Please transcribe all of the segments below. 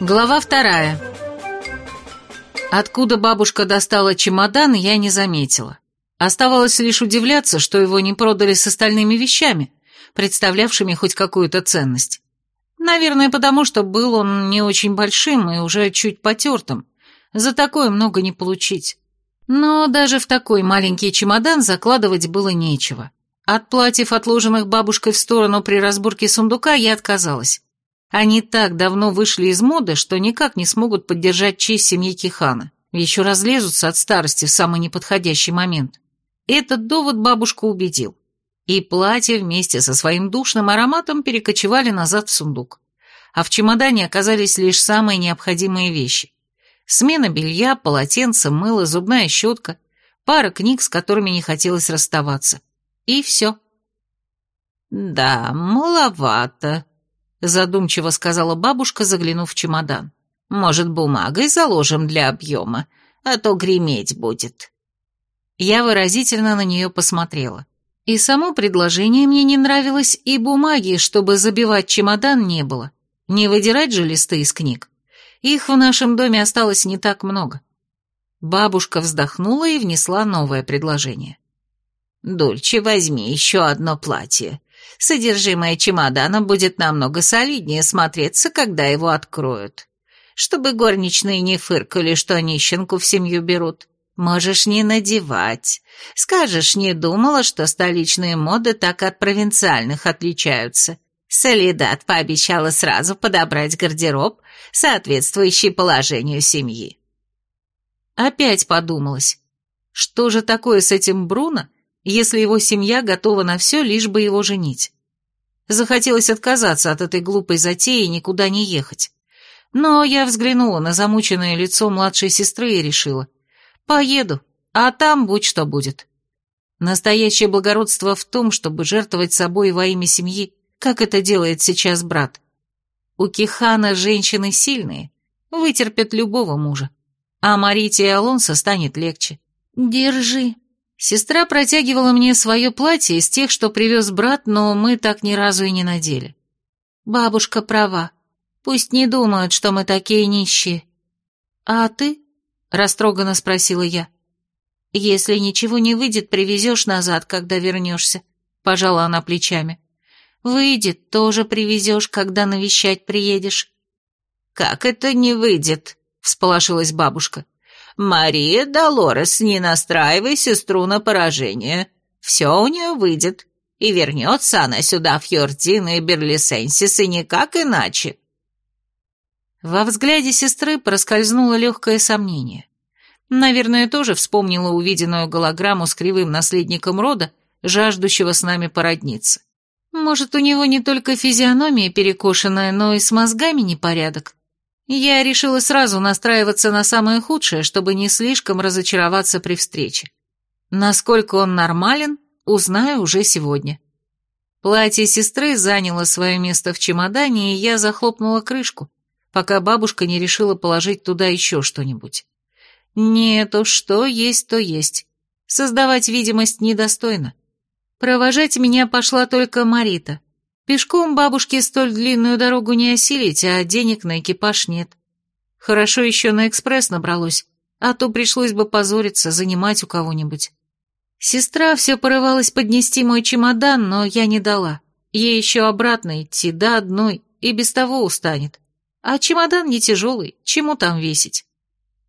Глава вторая. Откуда бабушка достала чемодан, я не заметила. Оставалось лишь удивляться, что его не продали с остальными вещами, представлявшими хоть какую-то ценность. Наверное, потому что был он не очень большим и уже чуть потертым. За такое много не получить. Но даже в такой маленький чемодан закладывать было нечего. От платьев, отложенных бабушкой в сторону при разборке сундука, я отказалась. Они так давно вышли из моды, что никак не смогут поддержать честь семьи Кихана. Еще разлезутся от старости в самый неподходящий момент. Этот довод бабушку убедил. И платья вместе со своим душным ароматом перекочевали назад в сундук. А в чемодане оказались лишь самые необходимые вещи. Смена белья, полотенце, мыло, зубная щетка, пара книг, с которыми не хотелось расставаться. И все. «Да, маловато», задумчиво сказала бабушка, заглянув в чемодан. «Может, бумагой заложим для объема, а то греметь будет». Я выразительно на нее посмотрела. И само предложение мне не нравилось, и бумаги, чтобы забивать чемодан, не было. Не выдирать же листы из книг. Их в нашем доме осталось не так много. Бабушка вздохнула и внесла новое предложение. «Дульче, возьми еще одно платье. Содержимое чемодана будет намного солиднее смотреться, когда его откроют. Чтобы горничные не фыркали, что нищенку в семью берут. Можешь не надевать. Скажешь, не думала, что столичные моды так от провинциальных отличаются. Солидат пообещала сразу подобрать гардероб, соответствующий положению семьи. Опять подумалось, что же такое с этим Бруно, если его семья готова на все, лишь бы его женить. Захотелось отказаться от этой глупой затеи и никуда не ехать. Но я взглянула на замученное лицо младшей сестры и решила. Поеду, а там будь что будет. Настоящее благородство в том, чтобы жертвовать собой во имя семьи, как это делает сейчас брат. У Кихана женщины сильные, вытерпят любого мужа. А Марите и Алонсо станет легче. Держи, Сестра протягивала мне свое платье из тех, что привез брат, но мы так ни разу и не надели. Бабушка права. Пусть не думают, что мы такие нищие. А ты? Растроганно спросила я. Если ничего не выйдет, привезешь назад, когда вернешься. Пожала она плечами. Выйдет, тоже привезешь, когда навещать приедешь. Как это не выйдет? Всполошилась бабушка. «Мария Долорес, не настраивай сестру на поражение. Все у нее выйдет. И вернется она сюда, в Йордин и Берлисенсис, и никак иначе». Во взгляде сестры проскользнуло легкое сомнение. Наверное, тоже вспомнила увиденную голограмму с кривым наследником рода, жаждущего с нами породниться. Может, у него не только физиономия перекошенная, но и с мозгами непорядок. Я решила сразу настраиваться на самое худшее, чтобы не слишком разочароваться при встрече. Насколько он нормален, узнаю уже сегодня. Платье сестры заняло свое место в чемодане, и я захлопнула крышку, пока бабушка не решила положить туда еще что-нибудь. Нет уж, что есть, то есть. Создавать видимость недостойно. Провожать меня пошла только Марита — Пешком бабушке столь длинную дорогу не осилить, а денег на экипаж нет. Хорошо еще на экспресс набралось, а то пришлось бы позориться, занимать у кого-нибудь. Сестра все порывалась поднести мой чемодан, но я не дала. Ей еще обратно идти, до одной, и без того устанет. А чемодан не тяжелый, чему там весить?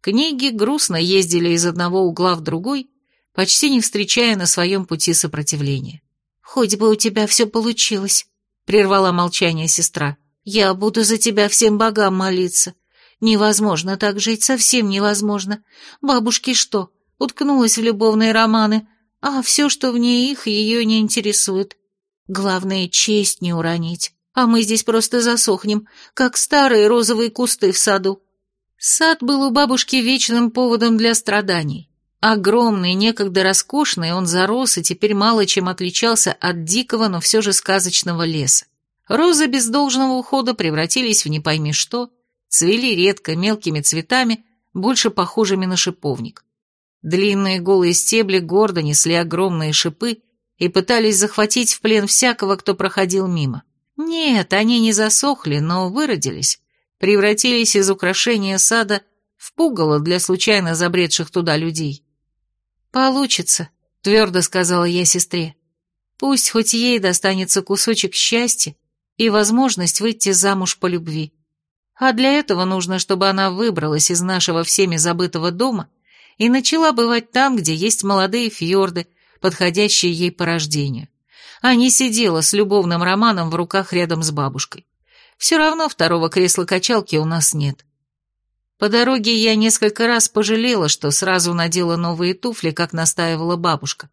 Книги грустно ездили из одного угла в другой, почти не встречая на своем пути сопротивления. «Хоть бы у тебя все получилось», — прервала молчание сестра. «Я буду за тебя всем богам молиться. Невозможно так жить, совсем невозможно. Бабушки что, уткнулась в любовные романы, а все, что в ней их, ее не интересует. Главное, честь не уронить, а мы здесь просто засохнем, как старые розовые кусты в саду». Сад был у бабушки вечным поводом для страданий. Огромный, некогда роскошный, он зарос и теперь мало чем отличался от дикого, но все же сказочного леса. Розы без должного ухода превратились в не пойми что, цвели редко, мелкими цветами, больше похожими на шиповник. Длинные голые стебли гордо несли огромные шипы и пытались захватить в плен всякого, кто проходил мимо. Нет, они не засохли, но выродились, превратились из украшения сада в пугало для случайно забредших туда людей. «Получится», — твердо сказала я сестре. «Пусть хоть ей достанется кусочек счастья и возможность выйти замуж по любви. А для этого нужно, чтобы она выбралась из нашего всеми забытого дома и начала бывать там, где есть молодые фьорды, подходящие ей по рождению, а не сидела с любовным романом в руках рядом с бабушкой. Все равно второго кресла-качалки у нас нет. По дороге я несколько раз пожалела, что сразу надела новые туфли, как настаивала бабушка.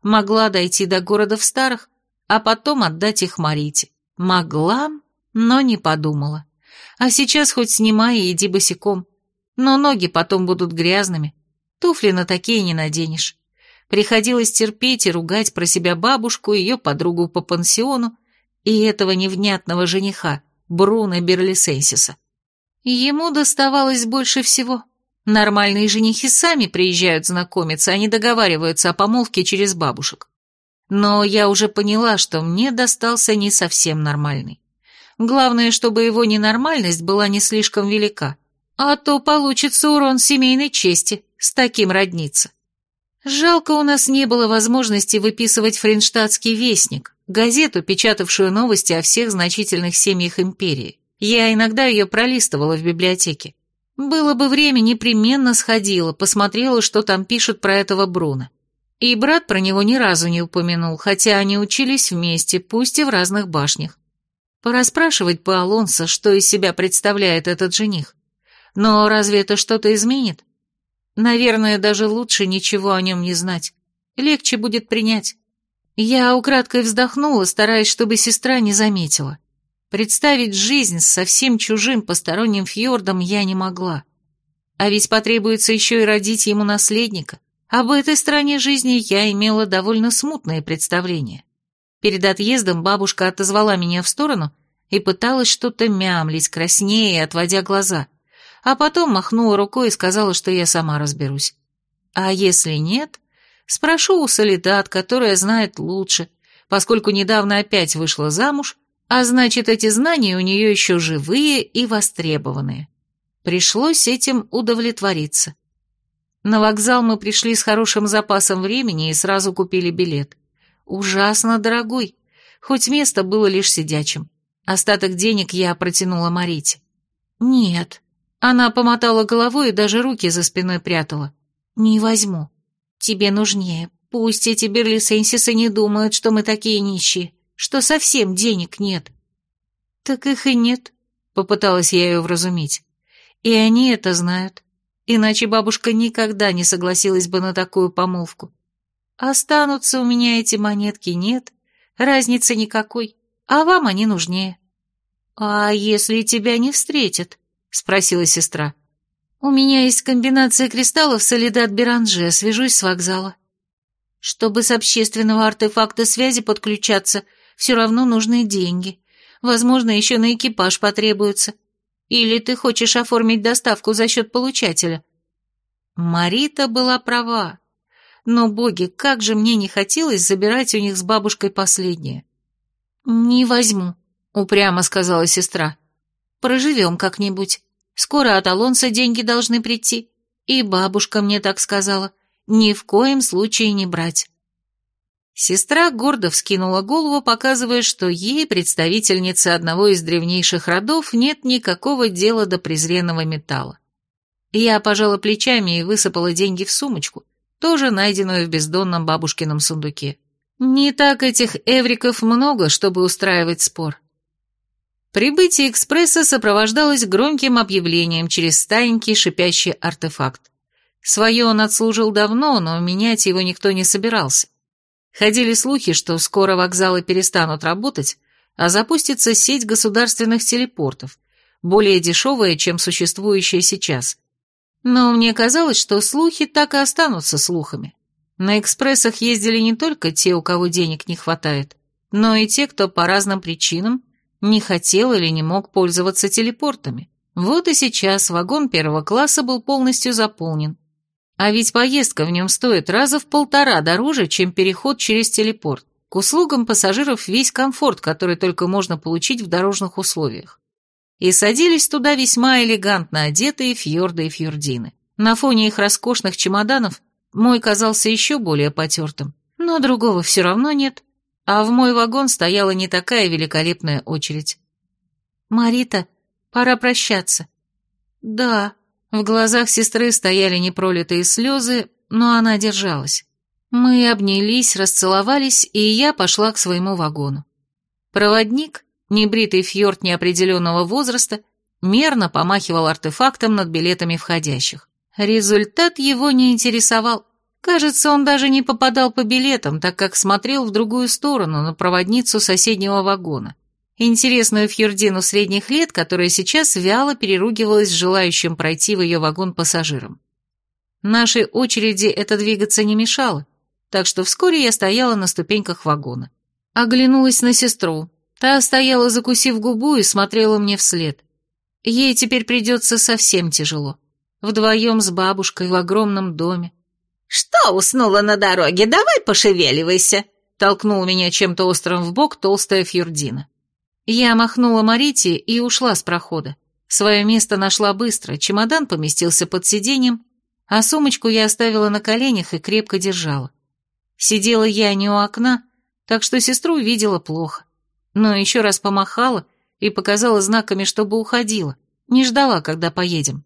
Могла дойти до города в старых, а потом отдать их Марите. Могла, но не подумала. А сейчас хоть снимай и иди босиком. Но ноги потом будут грязными. Туфли на такие не наденешь. Приходилось терпеть и ругать про себя бабушку, ее подругу по пансиону и этого невнятного жениха, Бруно Берлисенсиса. Ему доставалось больше всего. Нормальные женихи сами приезжают знакомиться, они договариваются о помолвке через бабушек. Но я уже поняла, что мне достался не совсем нормальный. Главное, чтобы его ненормальность была не слишком велика, а то получится урон семейной чести с таким родниться. Жалко, у нас не было возможности выписывать френштадтский вестник, газету, печатавшую новости о всех значительных семьях империи. Я иногда ее пролистывала в библиотеке. Было бы время, непременно сходила, посмотрела, что там пишут про этого Бруна. И брат про него ни разу не упомянул, хотя они учились вместе, пусть и в разных башнях. Пора спрашивать по Алонсо, что из себя представляет этот жених. Но разве это что-то изменит? Наверное, даже лучше ничего о нем не знать. Легче будет принять. Я украдкой вздохнула, стараясь, чтобы сестра не заметила. Представить жизнь с совсем чужим посторонним фьордом я не могла. А ведь потребуется еще и родить ему наследника. Об этой стороне жизни я имела довольно смутное представление. Перед отъездом бабушка отозвала меня в сторону и пыталась что-то мямлить, краснее, отводя глаза, а потом махнула рукой и сказала, что я сама разберусь. А если нет, спрошу у Солидат, которая знает лучше, поскольку недавно опять вышла замуж, а значит, эти знания у нее еще живые и востребованные. Пришлось этим удовлетвориться. На вокзал мы пришли с хорошим запасом времени и сразу купили билет. Ужасно дорогой, хоть место было лишь сидячим. Остаток денег я протянула Марите. «Нет». Она помотала головой и даже руки за спиной прятала. «Не возьму. Тебе нужнее. Пусть эти берлисенсисы не думают, что мы такие нищие, что совсем денег нет». «Так их и нет», — попыталась я ее вразумить. «И они это знают. Иначе бабушка никогда не согласилась бы на такую помолвку. Останутся у меня эти монетки, нет, разницы никакой, а вам они нужнее. А если тебя не встретят? Спросила сестра. У меня есть комбинация кристаллов Солидат Беранже, свяжусь с вокзала. Чтобы с общественного артефакта связи подключаться, все равно нужны деньги. Возможно, еще на экипаж потребуется. Или ты хочешь оформить доставку за счет получателя? Марита была права. Но, боги, как же мне не хотелось забирать у них с бабушкой последнее. «Не возьму», — упрямо сказала сестра. «Проживем как-нибудь. Скоро от Алонса деньги должны прийти. И бабушка мне так сказала. Ни в коем случае не брать». Сестра гордо вскинула голову, показывая, что ей, представительнице одного из древнейших родов, нет никакого дела до презренного металла. Я пожала плечами и высыпала деньги в сумочку, тоже найденную в бездонном бабушкином сундуке. Не так этих эвриков много, чтобы устраивать спор. Прибытие экспресса сопровождалось громким объявлением через старенький шипящий артефакт. Свое он отслужил давно, но менять его никто не собирался. Ходили слухи, что скоро вокзалы перестанут работать, а запустится сеть государственных телепортов, более дешевая, чем существующая сейчас. Но мне казалось, что слухи так и останутся слухами. На экспрессах ездили не только те, у кого денег не хватает, но и те, кто по разным причинам не хотел или не мог пользоваться телепортами. Вот и сейчас вагон первого класса был полностью заполнен. А ведь поездка в нем стоит раза в полтора дороже, чем переход через телепорт. К услугам пассажиров весь комфорт, который только можно получить в дорожных условиях. И садились туда весьма элегантно одетые фьорды и фьордины. На фоне их роскошных чемоданов мой казался еще более потертым, но другого все равно нет, а в мой вагон стояла не такая великолепная очередь. «Марита, пора прощаться». «Да». В глазах сестры стояли непролитые слезы, но она держалась. Мы обнялись, расцеловались, и я пошла к своему вагону. Проводник, небритый фьорд неопределенного возраста, мерно помахивал артефактом над билетами входящих. Результат его не интересовал. Кажется, он даже не попадал по билетам, так как смотрел в другую сторону, на проводницу соседнего вагона. Интересную Фьюрдину средних лет, которая сейчас вяло переругивалась с желающим пройти в ее вагон пассажирам. Нашей очереди это двигаться не мешало, так что вскоре я стояла на ступеньках вагона. Оглянулась на сестру. Та стояла, закусив губу, и смотрела мне вслед. Ей теперь придется совсем тяжело вдвоем с бабушкой в огромном доме. «Что уснула на дороге? Давай пошевеливайся!» толкнул меня чем-то острым в бок толстая Фьюрдина. Я махнула Марите и ушла с прохода. Свое место нашла быстро, чемодан поместился под сиденьем, а сумочку я оставила на коленях и крепко держала. Сидела я не у окна, так что сестру видела плохо. Но еще раз помахала и показала знаками, чтобы уходила, не ждала, когда поедем.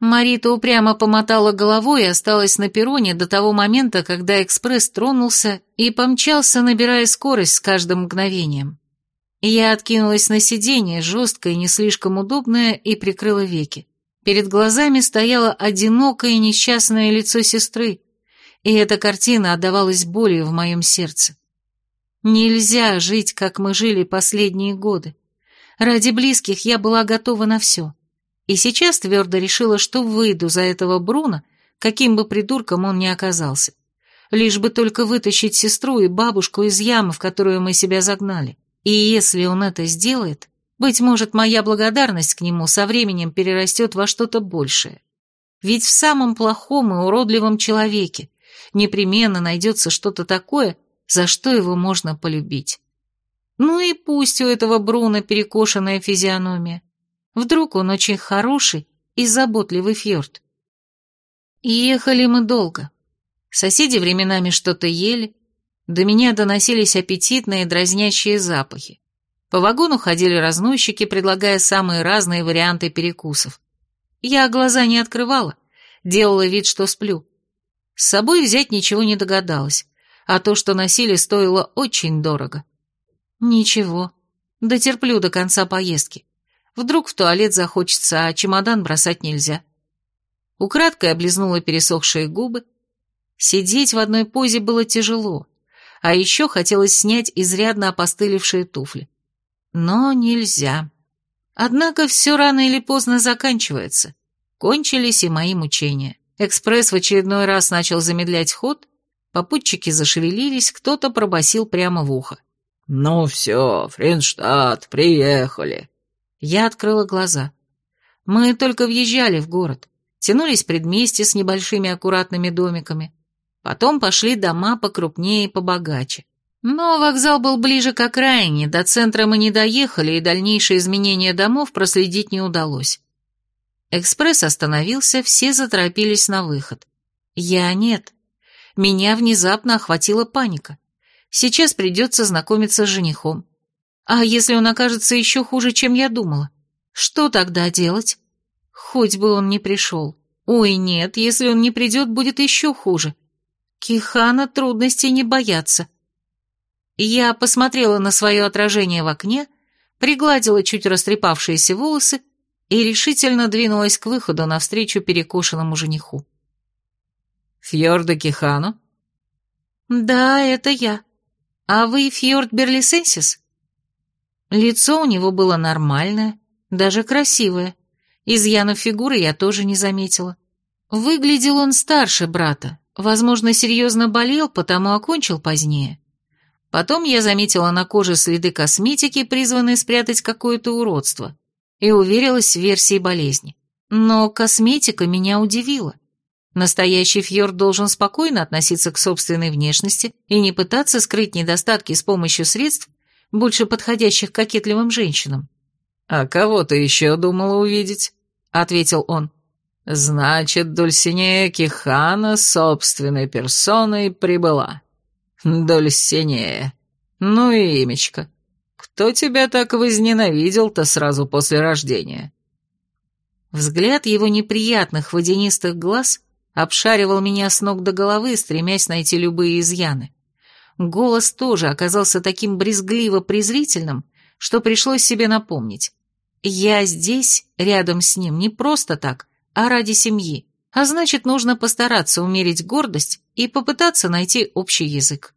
Марита упрямо помотала головой и осталась на перроне до того момента, когда экспресс тронулся и помчался, набирая скорость с каждым мгновением. Я откинулась на сиденье, жесткое не слишком удобное, и прикрыла веки. Перед глазами стояло одинокое несчастное лицо сестры, и эта картина отдавалась болью в моем сердце. Нельзя жить, как мы жили последние годы. Ради близких я была готова на все. И сейчас твердо решила, что выйду за этого Бруна, каким бы придурком он ни оказался. Лишь бы только вытащить сестру и бабушку из ямы, в которую мы себя загнали. И если он это сделает, быть может, моя благодарность к нему со временем перерастет во что-то большее. Ведь в самом плохом и уродливом человеке непременно найдется что-то такое, за что его можно полюбить. Ну и пусть у этого Бруна перекошенная физиономия. Вдруг он очень хороший и заботливый фьорд. ехали мы долго. Соседи временами что-то ели, до меня доносились аппетитные дразнящие запахи. По вагону ходили разносчики, предлагая самые разные варианты перекусов. Я глаза не открывала, делала вид, что сплю. С собой взять ничего не догадалась, а то, что носили, стоило очень дорого. Ничего, дотерплю до конца поездки. Вдруг в туалет захочется, а чемодан бросать нельзя. Украдкой облизнула пересохшие губы. Сидеть в одной позе было тяжело, а еще хотелось снять изрядно опостылевшие туфли. Но нельзя. Однако все рано или поздно заканчивается. Кончились и мои мучения. Экспресс в очередной раз начал замедлять ход, попутчики зашевелились, кто-то пробасил прямо в ухо. «Ну все, Фринштадт, приехали!» Я открыла глаза. Мы только въезжали в город, тянулись предместья с небольшими аккуратными домиками. Потом пошли дома покрупнее и побогаче. Но вокзал был ближе к окраине, до центра мы не доехали, и дальнейшие изменения домов проследить не удалось. Экспресс остановился, все заторопились на выход. Я нет. Меня внезапно охватила паника. Сейчас придется знакомиться с женихом. А если он окажется еще хуже, чем я думала? Что тогда делать? Хоть бы он не пришел. Ой, нет, если он не придет, будет еще хуже. Кихана трудностей не боятся. Я посмотрела на свое отражение в окне, пригладила чуть растрепавшиеся волосы и решительно двинулась к выходу навстречу перекошенному жениху. «Фьорда Кихану?» «Да, это я. А вы Фьорд Берлисенсис?» Лицо у него было нормальное, даже красивое. Изъянов фигуры я тоже не заметила. Выглядел он старше брата, возможно, серьезно болел, потому окончил позднее. Потом я заметила на коже следы косметики, призванные спрятать какое-то уродство, и уверилась в версии болезни. Но косметика меня удивила. Настоящий фьорд должен спокойно относиться к собственной внешности и не пытаться скрыть недостатки с помощью средств, больше подходящих кокетливым женщинам. «А кого ты еще думала увидеть?» — ответил он. «Значит, Дульсинея Кихана собственной персоной прибыла. Дульсинея. Ну и имечко. Кто тебя так возненавидел-то сразу после рождения?» Взгляд его неприятных водянистых глаз обшаривал меня с ног до головы, стремясь найти любые изъяны. Голос тоже оказался таким брезгливо-презрительным, что пришлось себе напомнить. Я здесь, рядом с ним, не просто так, а ради семьи, а значит, нужно постараться умерить гордость и попытаться найти общий язык.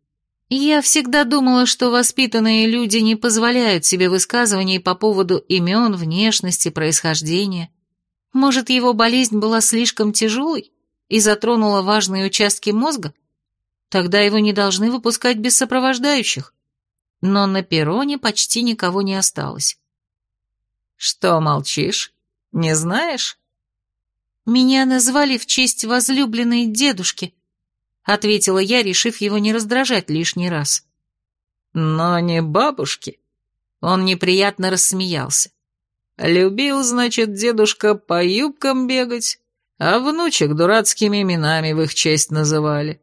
Я всегда думала, что воспитанные люди не позволяют себе высказываний по поводу имен, внешности, происхождения. Может, его болезнь была слишком тяжелой и затронула важные участки мозга? Тогда его не должны выпускать без сопровождающих. Но на перроне почти никого не осталось. «Что молчишь? Не знаешь?» «Меня назвали в честь возлюбленной дедушки», — ответила я, решив его не раздражать лишний раз. «Но не бабушки». Он неприятно рассмеялся. «Любил, значит, дедушка по юбкам бегать, а внучек дурацкими именами в их честь называли».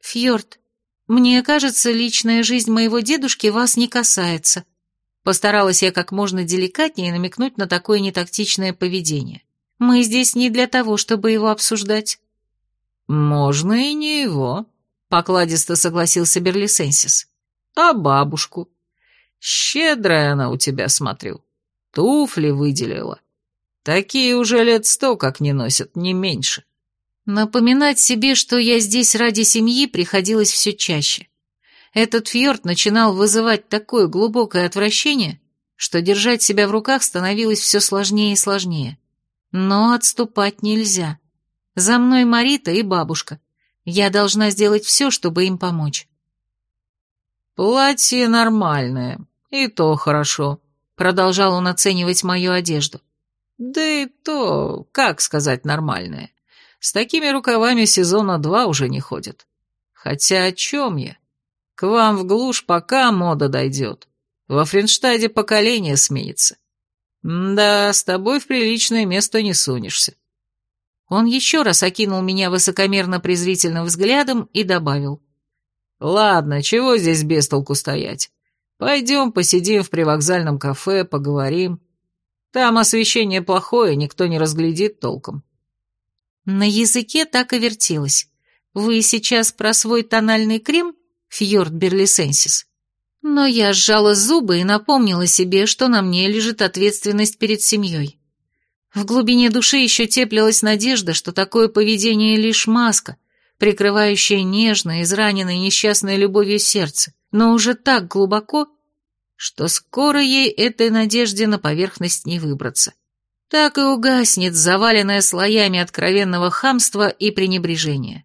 «Фьорд, мне кажется, личная жизнь моего дедушки вас не касается», Постаралась я как можно деликатнее намекнуть на такое нетактичное поведение. Мы здесь не для того, чтобы его обсуждать. Можно и не его, покладисто согласился Берлисенсис. А бабушку? Щедрая она у тебя, смотрю. Туфли выделила. Такие уже лет сто как не носят, не меньше. Напоминать себе, что я здесь ради семьи, приходилось все чаще. Этот фьорд начинал вызывать такое глубокое отвращение, что держать себя в руках становилось все сложнее и сложнее. Но отступать нельзя. За мной Марита и бабушка. Я должна сделать все, чтобы им помочь. «Платье нормальное, и то хорошо», — продолжал он оценивать мою одежду. «Да и то, как сказать, нормальное. С такими рукавами сезона два уже не ходят. Хотя о чем я? К вам в глушь пока мода дойдет. Во Френштаде поколение сменится. Да, с тобой в приличное место не сунешься. Он еще раз окинул меня высокомерно-презрительным взглядом и добавил. «Ладно, чего здесь без толку стоять? Пойдем посидим в привокзальном кафе, поговорим. Там освещение плохое, никто не разглядит толком». На языке так и вертелось. «Вы сейчас про свой тональный крем?» Фьорд Берлисенсис. Но я сжала зубы и напомнила себе, что на мне лежит ответственность перед семьей. В глубине души еще теплилась надежда, что такое поведение лишь маска, прикрывающая нежное, израненное несчастной любовью сердце, но уже так глубоко, что скоро ей этой надежде на поверхность не выбраться. Так и угаснет заваленная слоями откровенного хамства и пренебрежения.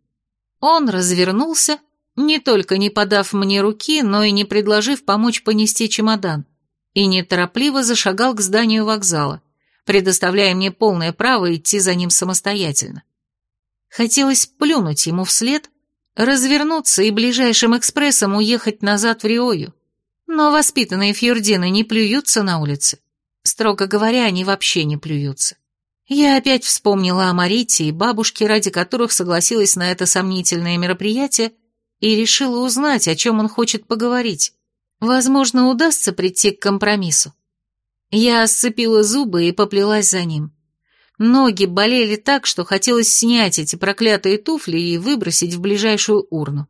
Он развернулся не только не подав мне руки, но и не предложив помочь понести чемодан, и неторопливо зашагал к зданию вокзала, предоставляя мне полное право идти за ним самостоятельно. Хотелось плюнуть ему вслед, развернуться и ближайшим экспрессом уехать назад в Риою. Но воспитанные фьордины не плюются на улице. Строго говоря, они вообще не плюются. Я опять вспомнила о Марите и бабушке, ради которых согласилась на это сомнительное мероприятие, и решила узнать, о чем он хочет поговорить. Возможно, удастся прийти к компромиссу. Я сцепила зубы и поплелась за ним. Ноги болели так, что хотелось снять эти проклятые туфли и выбросить в ближайшую урну.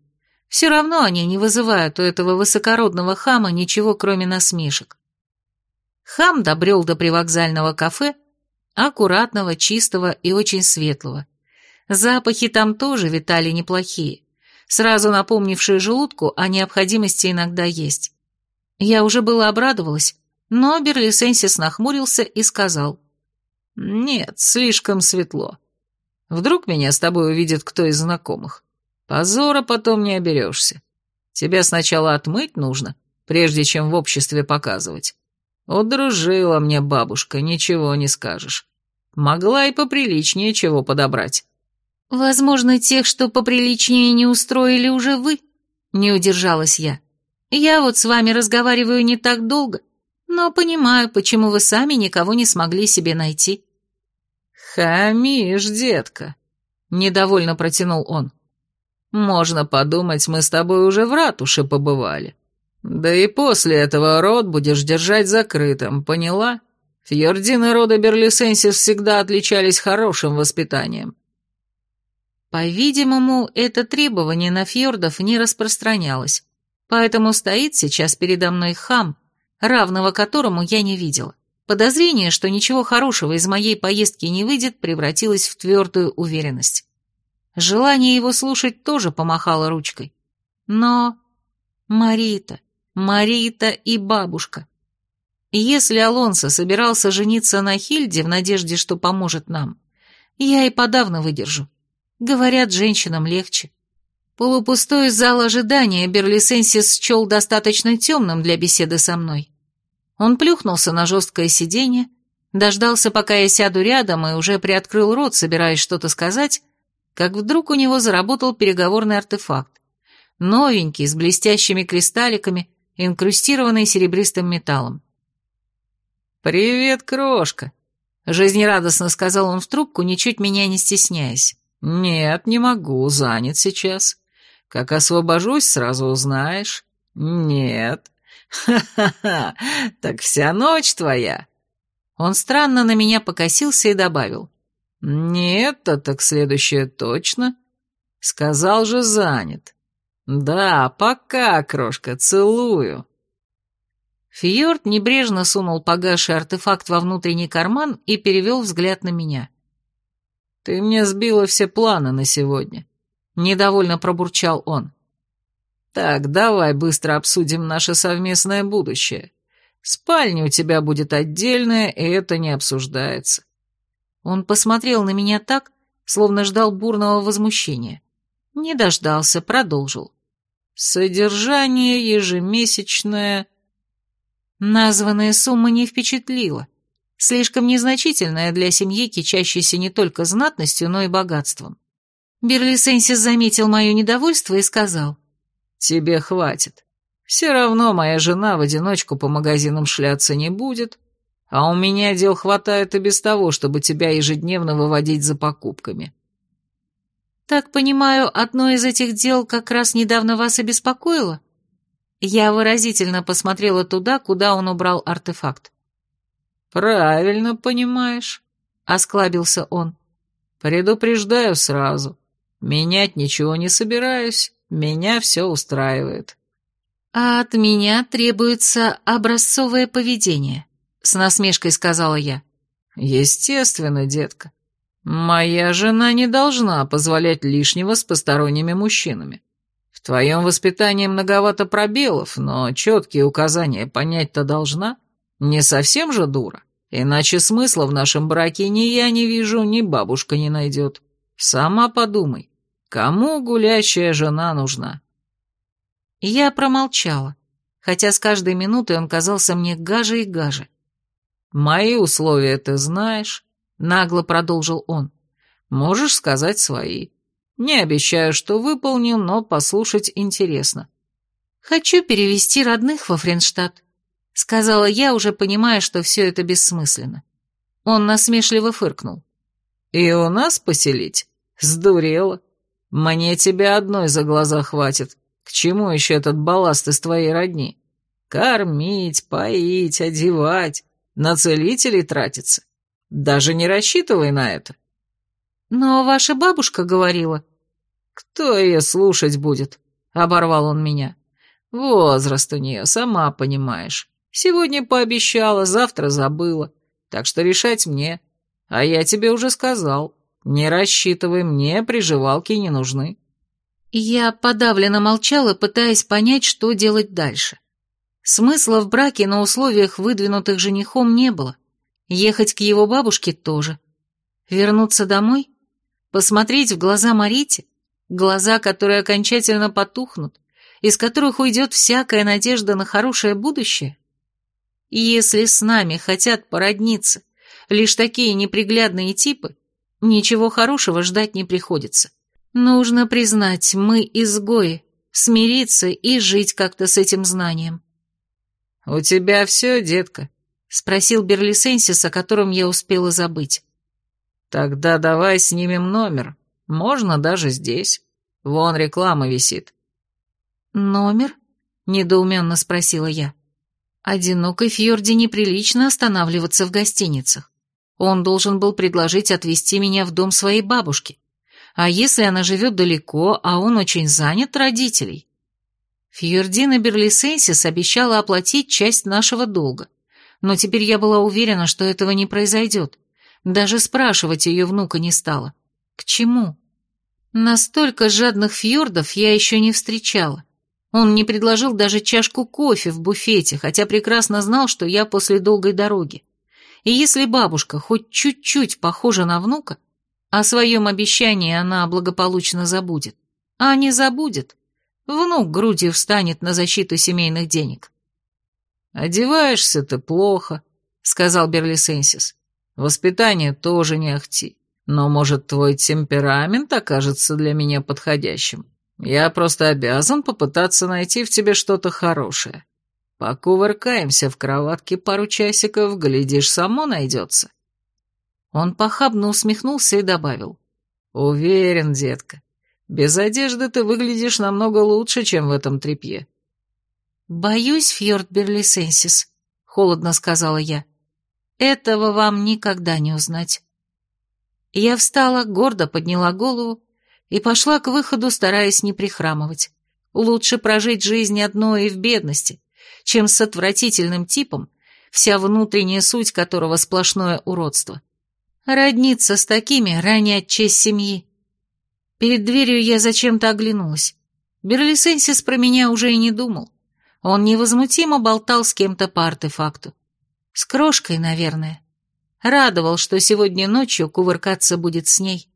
Все равно они не вызывают у этого высокородного хама ничего, кроме насмешек. Хам добрел до привокзального кафе, аккуратного, чистого и очень светлого. Запахи там тоже витали неплохие сразу напомнившие желудку о необходимости иногда есть. Я уже было обрадовалась, но Берлисенсис нахмурился и сказал. «Нет, слишком светло. Вдруг меня с тобой увидит кто из знакомых. Позора потом не оберешься. Тебя сначала отмыть нужно, прежде чем в обществе показывать. Удружила мне бабушка, ничего не скажешь. Могла и поприличнее чего подобрать». Возможно, тех, что поприличнее не устроили уже вы, не удержалась я. Я вот с вами разговариваю не так долго, но понимаю, почему вы сами никого не смогли себе найти. «Хамишь, детка», — недовольно протянул он. «Можно подумать, мы с тобой уже в ратуше побывали. Да и после этого рот будешь держать закрытым, поняла? Фьордины рода Берлисенсис всегда отличались хорошим воспитанием». По-видимому, это требование на фьордов не распространялось, поэтому стоит сейчас передо мной хам, равного которому я не видела. Подозрение, что ничего хорошего из моей поездки не выйдет, превратилось в твердую уверенность. Желание его слушать тоже помахало ручкой. Но... Марита, Марита и бабушка. Если Алонсо собирался жениться на Хильде в надежде, что поможет нам, я и подавно выдержу. Говорят, женщинам легче. Полупустой зал ожидания Берлисенсис счел достаточно темным для беседы со мной. Он плюхнулся на жесткое сиденье, дождался, пока я сяду рядом, и уже приоткрыл рот, собираясь что-то сказать, как вдруг у него заработал переговорный артефакт. Новенький, с блестящими кристалликами, инкрустированный серебристым металлом. «Привет, крошка!» — жизнерадостно сказал он в трубку, ничуть меня не стесняясь. «Нет, не могу, занят сейчас. Как освобожусь, сразу узнаешь». «Нет, «Ха-ха-ха! Так вся ночь твоя!» Он странно на меня покосился и добавил. «Нет-то, так следующее точно. Сказал же, занят. Да, пока, крошка, целую». Фьорд небрежно сунул погасший артефакт во внутренний карман и перевел взгляд на меня. «Ты мне сбила все планы на сегодня», — недовольно пробурчал он. Так, давай быстро обсудим наше совместное будущее. Спальня у тебя будет отдельная, и это не обсуждается. Он посмотрел на меня так, словно ждал бурного возмущения. Не дождался, продолжил. Содержание ежемесячное... Названная сумма не впечатлила. Слишком незначительная для семьи, кичащейся не только знатностью, но и богатством. Берлисенсис заметил мое недовольство и сказал. «Тебе хватит. Все равно моя жена в одиночку по магазинам шляться не будет, а у меня дел хватает и без того, чтобы тебя ежедневно выводить за покупками». «Так понимаю, одно из этих дел как раз недавно вас обеспокоило?» Я выразительно посмотрела туда, куда он убрал артефакт. «Правильно понимаешь», — осклабился он. «Предупреждаю сразу. Менять ничего не собираюсь. Меня все устраивает». «А от меня требуется образцовое поведение», — с насмешкой сказала я. «Естественно, детка. Моя жена не должна позволять лишнего с посторонними мужчинами. В твоем воспитании многовато пробелов, но четкие указания понять-то должна. Не совсем же дура, иначе смысла в нашем браке ни я не вижу, ни бабушка не найдет. Сама подумай, Кому гулящая жена нужна? Я промолчала, хотя с каждой минутой он казался мне гаже и гаже. «Мои условия ты знаешь», — нагло продолжил он. «Можешь сказать свои. Не обещаю, что выполню, но послушать интересно». «Хочу перевести родных во Френштадт», — сказала я, уже понимая, что все это бессмысленно. Он насмешливо фыркнул. «И у нас поселить? Сдурела. Мне тебя одной за глаза хватит. К чему еще этот балласт из твоей родни? Кормить, поить, одевать, на целителей тратиться. Даже не рассчитывай на это. Но ваша бабушка говорила. Кто ее слушать будет? Оборвал он меня. Возраст у нее, сама понимаешь. Сегодня пообещала, завтра забыла. Так что решать мне. А я тебе уже сказал. Не рассчитывай, мне приживалки не нужны. Я подавленно молчала, пытаясь понять, что делать дальше. Смысла в браке на условиях, выдвинутых женихом, не было. Ехать к его бабушке тоже. Вернуться домой? Посмотреть в глаза Марите? Глаза, которые окончательно потухнут, из которых уйдет всякая надежда на хорошее будущее? Если с нами хотят породниться лишь такие неприглядные типы, Ничего хорошего ждать не приходится. Нужно признать, мы изгои, смириться и жить как-то с этим знанием. «У тебя все, детка?» — спросил Берлисенсис, о котором я успела забыть. «Тогда давай снимем номер. Можно даже здесь. Вон реклама висит». «Номер?» — недоуменно спросила я. Одинокой Фьорде неприлично останавливаться в гостиницах. Он должен был предложить отвезти меня в дом своей бабушки. А если она живет далеко, а он очень занят родителей? Фьордина Берлисенсис обещала оплатить часть нашего долга. Но теперь я была уверена, что этого не произойдет. Даже спрашивать ее внука не стала. К чему? Настолько жадных фьордов я еще не встречала. Он не предложил даже чашку кофе в буфете, хотя прекрасно знал, что я после долгой дороги. И если бабушка хоть чуть-чуть похожа на внука, о своем обещании она благополучно забудет. А не забудет, внук грудью встанет на защиту семейных денег. «Одеваешься ты плохо», — сказал Берлисенсис. «Воспитание тоже не ахти, но, может, твой темперамент окажется для меня подходящим». Я просто обязан попытаться найти в тебе что-то хорошее. Покувыркаемся в кроватке пару часиков, глядишь, само найдется». Он похабно усмехнулся и добавил. «Уверен, детка, без одежды ты выглядишь намного лучше, чем в этом тряпье». «Боюсь, Фьорд Берлисенсис», — холодно сказала я. «Этого вам никогда не узнать». Я встала, гордо подняла голову и пошла к выходу, стараясь не прихрамывать. Лучше прожить жизнь одной и в бедности, чем с отвратительным типом, вся внутренняя суть которого сплошное уродство. Родниться с такими, ранять честь семьи. Перед дверью я зачем-то оглянулась. Берлисенсис про меня уже и не думал. Он невозмутимо болтал с кем-то по артефакту. С крошкой, наверное. Радовал, что сегодня ночью кувыркаться будет с ней.